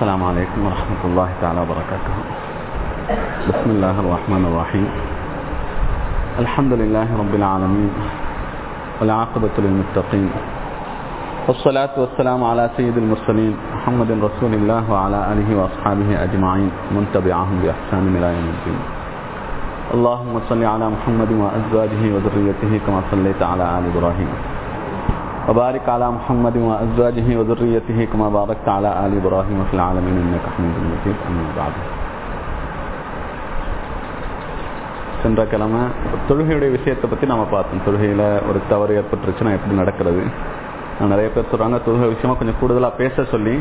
السلام عليكم ورحمة الله تعالى وبركاته. بسم الله الرحمن الرحيم. الحمد لله رب العالمين والعاقبة للمتقين. والصلاة والسلام على سيد المرسلين محمد رسول الله وعلى آله وأصحابه أجمعين من تبعهم بإحسان إلى يوم الدين. اللهم صل على محمد وأزواجه وذريته كما صليت على آل إبراهيم. وبارك على محمد وأزواجه وذريته كما باركت على آل إبراهيم في العالمين إنك حميد مجيد أما بعد சென்ற கிழமை தொழுகையுடைய விஷயத்தை பற்றி நம்ம பார்த்தோம் தொழுகையில் ஒரு தவறு ஏற்பட்டுருச்சுன்னா எப்படி நடக்கிறது நிறைய பேர் சொல்கிறாங்க தொழுகை விஷயமா கொஞ்சம் கூடுதலாக பேச சொல்லி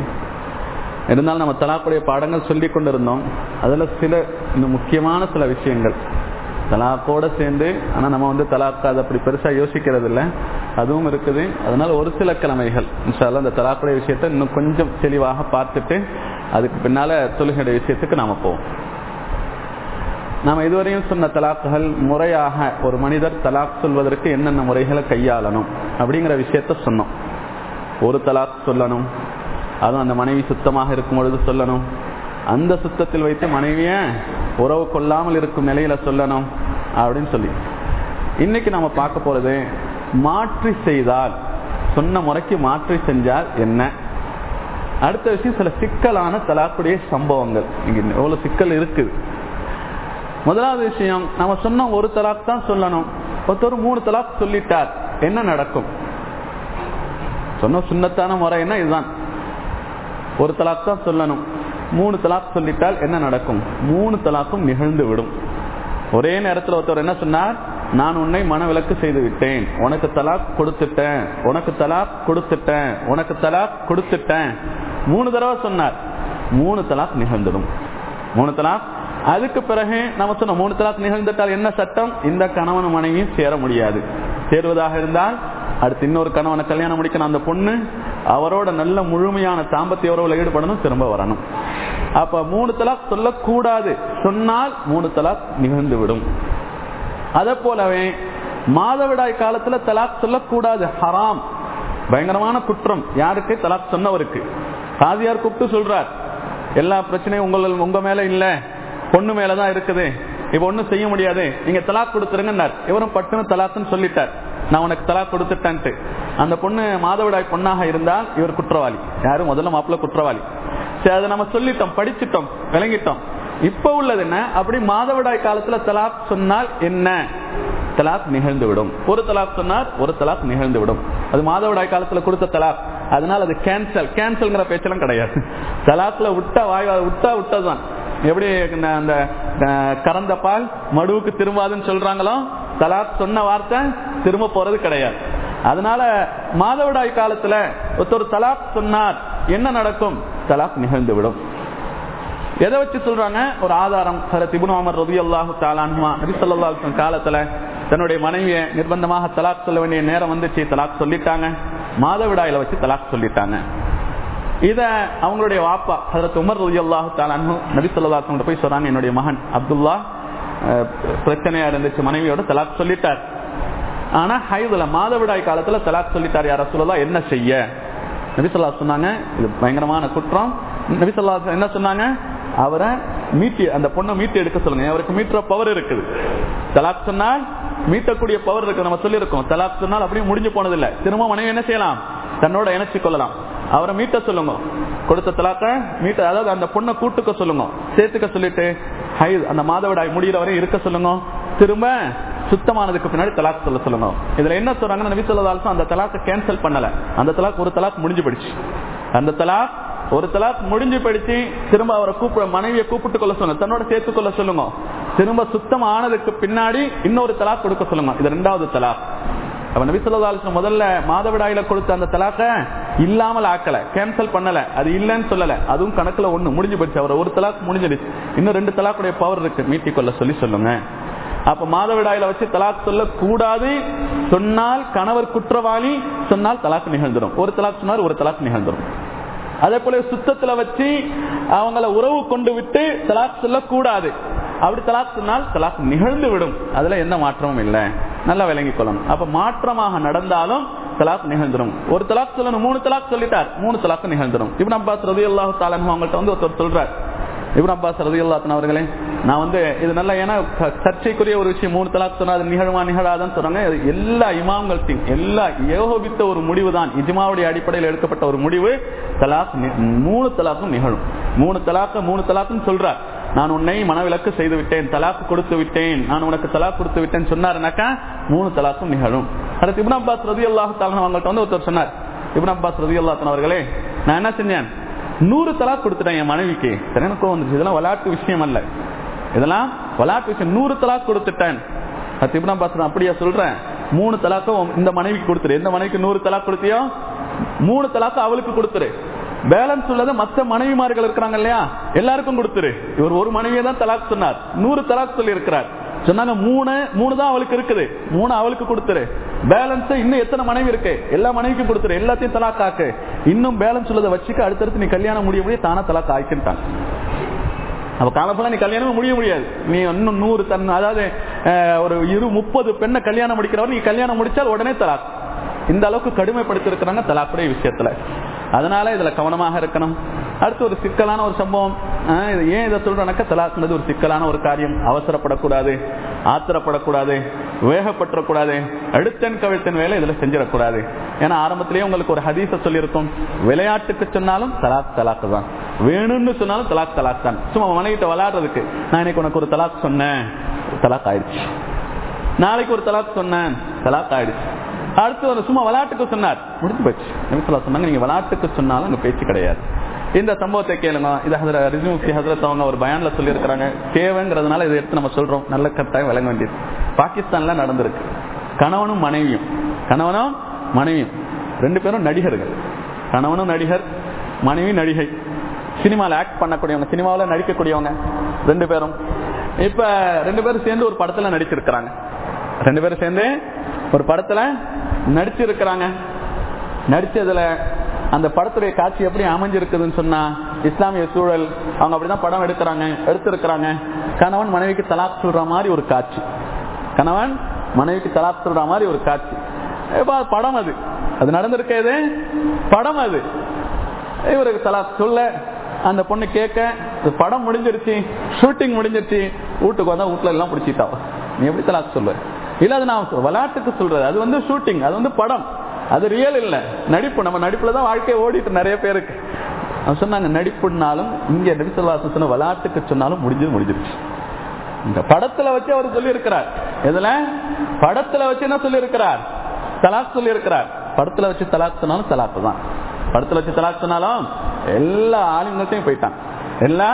இருந்தாலும் நம்ம தலாக்குடைய பாடங்கள் சொல்லி கொண்டு இருந்தோம் அதில் சில இந்த முக்கியமான சில விஷயங்கள் தலாக்கோட சேர்ந்து ஆனால் நம்ம வந்து தலாக்கு அதை அப்படி பெருசாக யோசிக்கிறது இல்லை அதுவும் இருக்குது. அதனால ஒரு சில கிழமைகள் இன்ஷால்ல அந்த தலாக்குடைய விஷயத்தை இன்னும் கொஞ்சம் தெளிவாக பார்த்துட்டு அதுக்கு பின்னால தொழுகையுடைய விஷயத்துக்கு நாம போவோம். நாம் இதுவரையும் சொன்ன தலாக்குகள் முறையாக ஒரு மனிதர் தலாக் சொல்வதற்கு என்னென்ன முறைகளை கையாளணும் அப்படிங்கிற விஷயத்த சொன்னோம். ஒரு தலாக் சொல்லணும் அதுவும் அந்த மனைவி சுத்தமாக இருக்கும் பொழுது சொல்லணும். அந்த சுத்தத்தில் வைத்து மனைவிய உறவு கொள்ளாமல் இருக்கும் நிலையில சொல்லணும் அப்படின்னு சொல்லி. இன்னைக்கு நம்ம பார்க்க போறது மாற்றி செய்தால் சொன்ன முறைக்கு மாற்றி செஞ்சால் என்ன? அடுத்த விஷயம் சில சிக்கலான தலாக்குடைய சம்பவங்கள். இங்க எவ்வளவு சிக்கல் இருக்குது முதலாவது விஷயம் நம்ம சொன்ன ஒரு தலாக் தான் சொல்லணும். ஒருத்தர் மூணு தலாக் சொல்லிட்டார். என்ன நடக்கும்? சொன்ன சுண்ணத்தான முறை என்ன? இதுதான். ஒரு தலாக் தான் சொல்லணும். மூணு தலாக் சொல்லிட்டால் என்ன நடக்கும்? மூணு தலாக்கும் நிகழ்ந்து விடும். ஒரே நேரத்தில் ஒருத்தர் என்ன சொன்னார்? நான் உன்னை மனவிலக்கு செய்து விட்டேன் உனக்கு தலாக் கொடுத்துட்டேன். உனக்கு தலாக் கொடுத்துட்டேன். உனக்கு தலாக் கொடுத்துட்டேன். மூணு தடவை சொன்னார். மூணு தலாக் நிகழ்ந்துடும். மூணு தலாக். அதுக்கு பிறகு நம்ம சொன்ன மூணு தலாக் நிகழ்ந்துட்டால் என்ன சட்டம்? இந்த கணவன் மனைவியும் சேர முடியாது. சேருவதாக இருந்தால் அடுத்து இன்னொரு கணவனை கல்யாணம் முடிக்கணும். அந்த பொண்ணு அவரோட நல்ல முழுமையான தாம்பத்திய உறவுல ஈடுபடணும் திரும்ப வரணும். அப்ப மூணு தலாக் சொல்லக்கூடாது. சொன்னால் மூணு தலாக் நிகழ்ந்து விடும் அதே போலவே மாதவிடாய் காலத்துல தலாக் சொல்லக்கூடாது. ஹராம். பயங்கரமான குற்றம். யாருக்கு? தலாக் சொன்னவருக்கு. காதியார் கூப்பிட்டு சொல்றார் எல்லா பிரச்சனையும் உங்கள் உங்க மேல இல்ல. பொண்ணு மேலதான் இருக்குது. இப்ப ஒண்ணும் செய்ய முடியாது. நீங்க தலாக் கொடுத்துருங்க இவரும் பட்டுன்னு தலாக்குன்னு சொல்லிட்டார். நான் உனக்கு தலாக் கொடுத்துட்டேன்ட்டு. அந்த பொண்ணு மாதவிடாய் பொண்ணாக இருந்தால் இவர் குற்றவாளி. யாரும் முதல்ல மாப்பிள்ள குற்றவாளி. சரி அதை நம்ம சொல்லிட்டோம் படிச்சுட்டோம் விளங்கிட்டோம். இப்ப உள்ளது என்ன? அப்படி மாதவிடாய் காலத்துல தலாக் சொன்னால் என்ன? தலாக் நிகழ்ந்து விடும் ஒரு தலாக் சொன்னார் ஒரு தலாக் நிகழ்ந்து விடும் அது மாதவிடாய் காலத்துல கொடுத்த தலாக். அதனால அது கேன்சல் கேன்சல்ங்கிற பேச்செல்லாம் கிடையாது. தலாக்ல விட்டா வாய் விட்டா விட்டதுதான். எப்படி அந்த கறந்த பால் மடுவுக்கு திரும்பாதுன்னு சொல்றாங்களோ? தலாக் சொன்ன வார்த்தை திரும்ப போறது கிடையாது. அதனால மாதவிடாய் காலத்துல ஒருத்தர் தலாக் சொன்னார். என்ன நடக்கும்? தலாக் நிகழ்ந்து விடும் எதை வச்சு சொல்றாங்க? ஒரு ஆதாரம். திபுன் அமர் ரவி அல்லாஹு தாலான்மா நபி சொல்லா காலத்துல தன்னுடைய மனைவியை நிர்பந்தமாக தலாக் சொல்ல வேண்டிய நேரம் வந்துச்சு. தலாக் சொல்லிட்டாங்க. மாதவிடாயில வச்சு தலாக் சொல்லிட்டாங்க. இத அவங்களுடைய வாப்பா ஹசரத் உமர் ரவி அல்லாஹு தாலான்னு நபி சொல்லா போய் சொல்றாங்க என்னுடைய மகன் அப்துல்லா பிரச்சனையா இருந்துச்சு. மனைவியோட தலாக் சொல்லிட்டார். ஆனா ஹைதுல மாதவிடாய் காலத்துல தலாக் சொல்லிட்டார். யார சொல்லலாம் என்ன செய்ய? நபிசல்லா சொன்னாங்க இது பயங்கரமான குற்றம். நபிசல்லா என்ன சொன்னாங்க? அவரை மீட்டி அந்த பொண்ணை மீட்டி எடுக்க சொல்லுங்க. அவருக்கு மீட்டுற பவர் இருக்குது. தலாக் சொன்னால் மீட்டக்கூடிய பவர் இருக்கு. நம்ம சொல்லியிருக்கோம். தலாக் சொன்னால் அப்படியே முடிஞ்சு போனதில்லை. திரும்ப மனைவி என்ன செய்யலாம்? தன்னோட இணைச்சு கொள்ளலாம். அவரை மீட்ட சொல்லுங்க. கொடுத்த தலாக்க மீட்ட அதாவது அந்த பொண்ணை கூட்டுக்க சொல்லுங்க. சேர்த்துக்க சொல்லிட்டு ஹை அந்த மாதவிடாய் முடிகிற வரையும் இருக்க சொல்லுங்க. திரும்ப சுத்தமானதுக்கு பின்னாடி தலாக் சொல்ல சொல்லுங்க. இதுல என்ன சொல்றாங்கன்னு நபி சொல்லதாலும் அந்த தலாக்க கேன்சல் பண்ணல. அந்த தலாக் ஒரு தலாக் முடிஞ்சு போயிடுச்சு. அந்த தலாக் ஒரு தலாக் முடிஞ்சு படிச்சு திரும்ப அவரை கூப்பிட மனைவியை கூப்பிட்டு கொள்ள சொல்லுங்க. தன்னோட சேர்த்து கொள்ள சொல்லுங்க. திரும்ப சுத்தம் ஆனதுக்கு பின்னாடி இன்னொரு தலாக் கொடுக்க சொல்லுங்க. இது ரெண்டாவது தலாக் அப்ப நபி முதல்ல மாதவிடாயில கொடுத்த அந்த தலாக்க இல்லாமல் ஆக்கல. கேன்சல் பண்ணல. அது இல்லைன்னு சொல்லல. அதுவும் கணக்குல ஒண்ணு. முடிஞ்சு போச்சு அவர் ஒரு தலாக் முடிஞ்சிடுச்சு. இன்னும் ரெண்டு தலாக்குடைய பவர் இருக்கு. மீட்டிக் கொள்ள சொல்லி சொல்லுங்க. அப்ப மாதவிடாயில வச்சு தலாக் சொல்ல கூடாது சொன்னால் கணவர் குற்றவாளி. சொன்னால் தலாக் நிகழ்ந்துடும் ஒரு தலாக் சொன்னால் ஒரு தலாக் நிகழ்ந்துடும் அதே போல சுத்தத்துல வச்சு அவங்கள உறவு கொண்டு விட்டு தலாக் சொல்லக்கூடாது. அப்படி தலாக் சொன்னால் தலாக் நிகழ்ந்து விடும். அதுல எந்த மாற்றமும் இல்லை. நல்லா விளங்கிக் கொள்ளணும். அப்ப மாற்றமாக நடந்தாலும் தலாக் நிகழ்ந்துடும் ஒரு தலாக் சொல்லணும் மூணு தலாக் சொல்லிட்டார். மூணு தலாக் நிகழ்ந்துடும் இப்னு அப்பாஸ் ரதி அல்லாஹு தாலன் அவங்கள்ட்ட வந்து ஒருத்தர் சொல்றார். இப்னு அப்பாஸ் ரதி அல்லாத்தன் அவர்களே நான் வந்து இது நல்ல ஏன்னா சர்ச்சைக்குரிய ஒரு விஷயம் மூணு தலாக் சொன்னா அது நிகழ்வா நிகழாதான்னு சொன்னாங்க. இது எல்லா இமாம்கள்த்தையும் எல்லா ஏகோபித்த ஒரு முடிவு தான் இஜ்மாவுடைய அடிப்படையில் எடுக்கப்பட்ட ஒரு முடிவு தலாக் மூணு தலாக்கும் நிகழும். மூணு தலாக்க மூணு தலாக்கும் சொல்றார். நான் உன்னை மனவிலக்கு செய்து விட்டேன் தலாக்கு கொடுத்து விட்டேன் நான் உனக்கு தலாக் கொடுத்து விட்டேன் சொன்னாருனாக்கா மூணு தலாக்கும் நிகழும். அடுத்து இப்னா அப்பாஸ் ரதி அல்லாஹ் அவங்கள்ட்ட வந்து ஒருத்தர் சொன்னார். இப்னா அப்பாஸ் ரதி அல்லாத்தன் அவர்களே நான் என்ன செஞ்சேன்? நூறு தலாக் கொடுத்துட்டேன் என் மனைவிக்கு. சரி, எனக்கு வந்துச்சு இதெல்லாம் விளையாட்டு விஷயம் அல்ல. இதெல்லாம் விளையாட்டு விஷயம் நூறு தலாக் கொடுத்துட்டேன். திபுனா பாசன் அப்படியா சொல்றேன். மூணு தலாக்கும் இந்த மனைவிக்கு கொடுத்துரு. எந்த மனைவிக்கு நூறு தலாக் கொடுத்தியோ? மூணு தலாக்கும் அவளுக்கு கொடுத்துரு. பேலன்ஸ் உள்ளது மற்ற மனைவிமார்கள் இருக்கிறாங்க இல்லையா? எல்லாருக்கும் கொடுத்துரு. இவர் ஒரு மனைவியை தான் தலாக் சொன்னார். நூறு தலாக் சொல்லி இருக்கிறார் சொன்னாங்க மூணு மூணு தான் அவளுக்கு இருக்குது. மூணு அவளுக்கு கொடுத்துரு. பேலன்ஸ் இன்னும் எத்தனை மனைவி இருக்கு? எல்லா மனைவிக்கும் கொடுத்துரு. எல்லாத்தையும் தலாக் ஆக்கு இன்னும் பேலன்ஸ் உள்ளதை வச்சுக்க அடுத்தடுத்து நீ கல்யாணம் முடிய முடிய தானா தலாக் ஆயிக்கிட்டாங்க அப்ப காலப்பெல்லாம் நீ கல்யாணம் முடிய முடியாது. நீ இன்னும் நூறு தன் அதாவது ஒரு இரு முப்பது பெண்ணை கல்யாணம் முடிக்கிறவர் நீ கல்யாணம் முடிச்சால் உடனே தலாக். இந்த அளவுக்கு கடுமைப்படுத்திருக்கிறாங்க தலாக்குடைய விஷயத்துல. அதனால இதுல கவனமாக இருக்கணும். அடுத்து ஒரு சிக்கலான ஒரு சம்பவம். ஏன் இதை சொல்றேன்னாக்கா தலாக்குனது ஒரு சிக்கலான ஒரு காரியம். அவசரப்படக்கூடாது ஆத்திரப்படக்கூடாது வேகப்பற்றக்கூடாது அடுத்தன் கவிழ்த்தன் வேலை இதுல செஞ்சிடக்கூடாது. ஏன்னா ஆரம்பத்திலேயே உங்களுக்கு ஒரு ஹதீச சொல்லியிருக்கும். விளையாட்டுக்கு சொன்னாலும் தலாக் தலாக்கு தான். வேணும்னு சொன்னாலும் தலாக் தலாக் தான். சும்மா மனைவிட்ட விளையாடுறதுக்கு நான் இன்னைக்கு உனக்கு ஒரு தலாக் சொன்னேன். தலாக் ஆயிடுச்சு. நாளைக்கு ஒரு தலாக் சொன்னேன். தலாக் ஆயிடுச்சு. அடுத்து சும்மா விளையாட்டுக்கு சொன்னார். முடிஞ்சு போச்சு. சொன்னாங்க நீங்க விளையாட்டுக்கு சொன்னாலும் அங்க பேச்சு கிடையாது. இந்த சம்பவத்தை கேளுங்க. இது ஹசர ரிஜுமுஃப்தி ஹசரத் அவங்க ஒரு பயான்ல சொல்லியிருக்கிறாங்க. தேவைங்கிறதுனால இதை எடுத்து நம்ம சொல்றோம். நல்ல கரெக்டாக விளங்க வேண்டியது. பாகிஸ்தான்ல நடந்திருக்கு. கணவனும் மனைவியும். கணவனும் மனைவியும். ரெண்டு பேரும் நடிகர்கள். கணவனும் நடிகர் மனைவி நடிகை. சினிமாவில் ஆக்ட் பண்ணக்கூடியவங்க சினிமாவில் நடிக்கக்கூடியவங்க. ரெண்டு பேரும். இப்ப ரெண்டு பேரும் சேர்ந்து ஒரு படத்துல நடிச்சிருக்கிறாங்க. ரெண்டு பேரும் சேர்ந்து ஒரு படத்துல நடிச்சிருக்கிறாங்க. நடிச்சதுல அந்த படத்துடைய காட்சி எப்படி அமைஞ்சிருக்குதுன்னு சொன்னா இஸ்லாமிய சூழல் அவங்க அப்படிதான் படம் எடுக்கிறாங்க எடுத்திருக்கிறாங்க. கணவன் மனைவிக்கு தலாக் சொல்ற மாதிரி ஒரு காட்சி. கணவன் மனைவிக்கு தலாக் சொல்ற மாதிரி ஒரு காட்சி. படம் அது. அது நடந்திருக்கிறது படம் அது. இவருக்கு தலாக் சொல்ல அந்த பொண்ணு கேட்க படம் முடிஞ்சிருச்சு ஷூட்டிங் முடிஞ்சிருச்சு வீட்டுக்கு வந்தா வீட்டுல எல்லாம் பிடிச்சிட்டா நீ எப்படி தலாக் சொல்ற இல்ல அது நான் விளையாட்டுக்கு சொல்றது. அது வந்து ஷூட்டிங் அது வந்து படம். அது ரியல் இல்லை. நடிப்பு நம்ம நடிப்புல தான் வாழ்க்கையை ஓடிட்டு நிறைய பேருக்கு. சொன்னாங்க நடிப்புனாலும் இங்க நடிசல்வாசம் விளையாட்டுக்கு சொன்னாலும் முடிஞ்சது முடிஞ்சிருச்சு. இந்த படத்துல வச்சு அவர் சொல்லி இருக்கிறார் எதுல? படத்துல வச்சு என்ன சொல்லி இருக்கிறார் தலாக் சொல்லி இருக்கிறார் படத்துல வச்சு தலாக் சொன்னாலும் தலாக்கு தான். படத்துல வச்சு தலாக் சொன்னாலும் எல்லா ஆளுங்கள்ட்டையும் போயிட்டான். எல்லா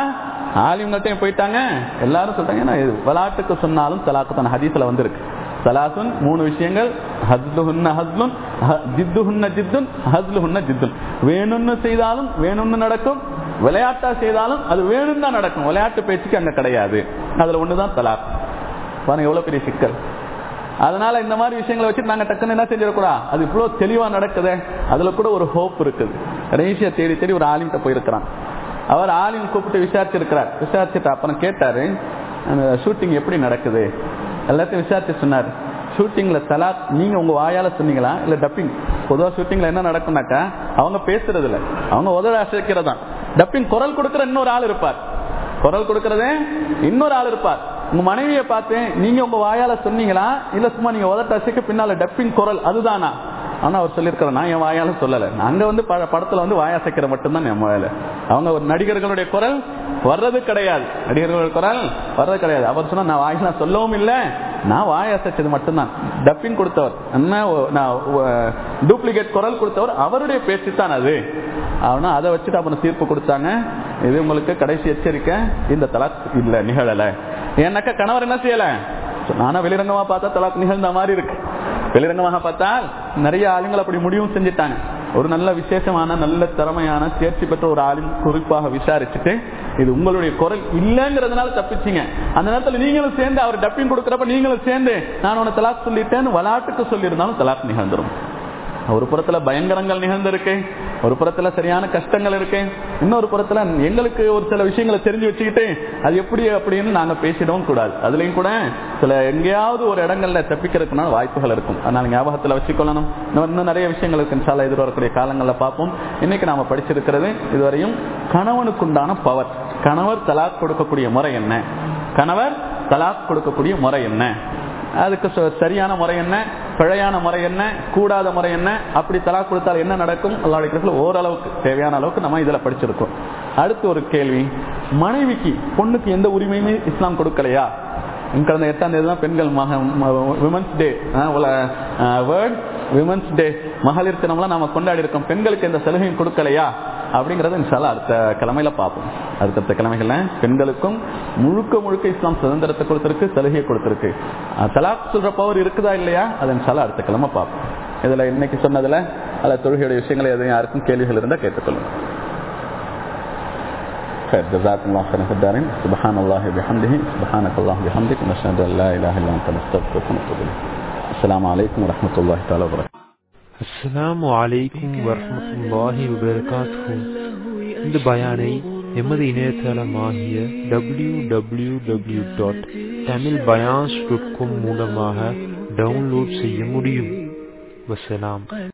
ஆலிம்கள்ட்டையும் போயிட்டாங்க. எல்லாரும் சொல்றாங்க ஏன்னா விளையாட்டுக்கு சொன்னாலும் தலாக்கு தான். ஹதீஸ்ல வந்திருக்கு. சலாசுன் மூணு விஷயங்கள் ஹஸ்லுஹுன்ன ஹஸ்லுன் ஜித்துஹுன்ன ஜித்துன் ஹஸ்லுஹுன்ன ஜித்துன். வேணும்னு செய்தாலும் வேணும்னு நடக்கும். விளையாட்டா செய்தாலும் அது வேணும் தான் நடக்கும். விளையாட்டு பேச்சுக்கு அங்க கிடையாது. அதுல ஒண்ணுதான் தலாக் பாருங்க எவ்வளவு பெரிய சிக்கல். அதனால இந்த மாதிரி விஷயங்களை வச்சு நாங்க டக்குன்னு என்ன செஞ்சிடக்கூடாது அது இவ்வளவு தெளிவா நடக்குது. அதுல கூட ஒரு ஹோப் இருக்குது. கடைசியா தேடி தேடி ஒரு ஆலிம்கிட்ட போயிருக்கிறான். அவர் ஆலிம் கூப்பிட்டு விசாரிச்சிருக்கிறார். விசாரிச்சுட்டு அப்புறம் கேட்டாரு அந்த ஷூட்டிங் எப்படி நடக்குது? எல்லாத்தையும் விசாரிச்சு சொன்னார். ஷூட்டிங்ல தலாக் நீங்க உங்க வாயால சொன்னீங்களா? இல்ல டப்பிங் பொதுவா ஷூட்டிங்ல என்ன நடக்கும்னாக்கா அவங்க பேசுறது இல்ல அவங்க உதவ அசைக்கிறதா டப்பிங் குரல் கொடுக்கிற இன்னொரு ஆள் இருப்பார். குரல் கொடுக்கறதே இன்னொரு ஆள் இருப்பார். உங்க மனைவியை பார்த்தேன் நீங்க உங்க வாயால சொன்னீங்களா? இல்ல சும்மா நீங்க உதட்ட அசைக்க பின்னால டப்பிங் குரல் அதுதானா? ஆனா அவர் சொல்லிருக்கிற நான் என் வாயாலும் சொல்லல. அங்க வந்து படத்துல வந்து வாயாசைக்கிற மட்டும்தான் என் வாயால. அவங்க ஒரு நடிகர்களுடைய குரல் வர்றது கிடையாது. நடிகர்கள் குரல் வர்றது கிடையாது. அவர் சொன்னா நான் வாயில சொல்லவும் இல்லை. நான் வாய் அசைச்சது மட்டும்தான். டப்பிங் கொடுத்தவர் என்ன டூப்ளிகேட் குரல் கொடுத்தவர் அவருடைய பேச்சு தான் அது. அவனா அதை வச்சுட்டு அப்புறம் தீர்ப்பு கொடுத்தாங்க. இது உங்களுக்கு கடைசி எச்சரிக்கை. இந்த தலாக் இல்ல நிகழல. ஏன்னாக்கா கணவர் என்ன செய்யல? நானும் வெளிரங்கமா பார்த்தா தலாக் நிகழ்ந்த மாதிரி இருக்கு. வெளிரங்கமாக பார்த்தால் நிறைய ஆளுங்கள் அப்படி முடிவும் செஞ்சுட்டாங்க. ஒரு நல்ல விசேஷமான நல்ல திறமையான தேர்ச்சி பெற்ற ஒரு ஆளும் குறிப்பாக விசாரிச்சுட்டு இது உங்களுடைய குரல் இல்லைங்கிறதுனால தப்பிச்சீங்க. அந்த நேரத்துல நீங்களும் சேர்ந்து அவர் டப்பிங் கொடுக்கறப்ப நீங்களும் சேர்ந்து நான் உன தலாக் சொல்லிட்டேன்னு விளையாட்டுக்கு சொல்லியிருந்தாலும் தலாக் நிகழ்ந்துடும் ஒரு புறத்துல பயங்கரங்கள் நிகழ்ந்திருக்கு ஒரு புறத்துல சரியான கஷ்டங்கள் இருக்கு. இன்னொரு புறத்துல எங்களுக்கு ஒரு சில விஷயங்களை தெரிஞ்சு வச்சுக்கிட்டு அது எப்படி அப்படின்னு நாங்க பேசிடவும் கூடாது. அதுலயும் கூட சில எங்கேயாவது ஒரு இடங்கள்ல தப்பிக்கிறதுக்குனால வாய்ப்புகள் இருக்கும். அதனால ஞாபகத்துல வச்சுக்கொள்ளணும். இன்னும் இன்னும் நிறைய விஷயங்கள் இருக்கு. சாலை எதிர்வரக்கூடிய காலங்களில் பார்ப்போம். இன்னைக்கு நாம படிச்சிருக்கிறது இதுவரையும் கணவனுக்குண்டான பவர் கணவர் தலாக் கொடுக்கக்கூடிய முறை என்ன? கணவர் தலாக் கொடுக்கக்கூடிய முறை என்ன? அதுக்கு ச- சரியான முறை என்ன? பிழையான முறை என்ன? கூடாத முறை என்ன? அப்படி தலா கொடுத்தால் என்ன நடக்கும்? அல்லாவுடைய ஓரளவுக்கு தேவையான அளவுக்கு நம்ம இதில் படிச்சிருக்கோம். அடுத்து ஒரு கேள்வி. மனைவிக்கு பொண்ணுக்கு எந்த உரிமையுமே இஸ்லாம் கொடுக்கலையா? கடந்த எட்டாம் தேதி தான் பெண்கள் women's day world women's day மகளிர் தினம்லாம் நாம கொண்டாடி இருக்கோம். பெண்களுக்கு எந்த சலுகையும் கொடுக்கலையா? அப்படிங்கறத இன்ஷால்லா அடுத்த கிழமையில பார்ப்போம் அடுத்தடுத்த கிழமைகள்ல பெண்களுக்கும் முழுக்க முழுக்க இஸ்லாம் சுதந்திரத்தை கொடுத்திருக்கு சலுகையை கொடுத்திருக்கு அஹ் தலாக் சொல்ற பவர் இருக்குதா இல்லையா அதை இன்ஷால்லா அடுத்த கிழமை பார்ப்போம் இதுல இன்னைக்கு சொன்னதுல அல்ல தொழுகையுடைய விஷயங்களை எதுவும் யாருக்கும் கேள்விகள் இருந்தா கேட்டுக்கொள்ளுங்க خير جزاكم الله خيرا في الدارين سبحان الله وبحمده سبحانك الله وبحمدك نشهد ان لا اله الا انت نستغفرك ونتوب اليك السلام عليكم ورحمه الله تعالى وبركاته அஸ்ஸலாமு அலைக்கும் வரஹ்மத்துல்லாஹி வபரகாத்துஹு இந்த பயானை எமது இணையதளமாகிய W W W dot Tamil பயான்ஸ் dot com மூலமாக டவுன்லோட் செய்ய முடியும் வசலாம்